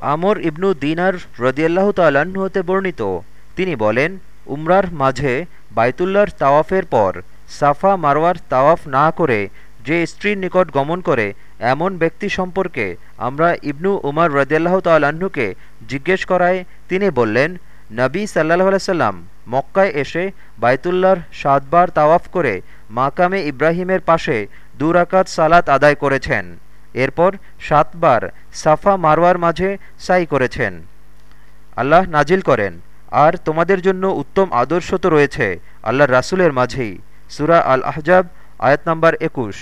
আমর ইবনু দিনার রদিয়াল্লাহ তাল্লাহ্ন হতে বর্ণিত। তিনি বলেন, উমরার মাঝে বাইতুল্লার তাওয়াফের পর সাফা মারওয়ার তাওয়াফ না করে যে স্ত্রীর নিকট গমন করে, এমন ব্যক্তি সম্পর্কে আমরা ইবনু উমার রদিয়াল্লাহ তাল্লাহ্নকে জিজ্ঞেস করায় তিনি বললেন, নবী সাল্লাহ আলাইসাল্লাম মক্কায় এসে বাইতুল্লার সাতবার তাওয়াফ করে মাকামে ইব্রাহিমের পাশে দুরাকাত সালাত আদায় করেছেন। এরপর সাতবার সাফা মারওয়ার মাঝে সাই করেছেন। আল্লাহ নাজিল করেন, আর তোমাদের জন্য উত্তম আদর্শ তো রয়েছে আল্লাহ রাসুলের মাঝেই। সুরা আল আহজাব আয়াত নম্বর একুশ।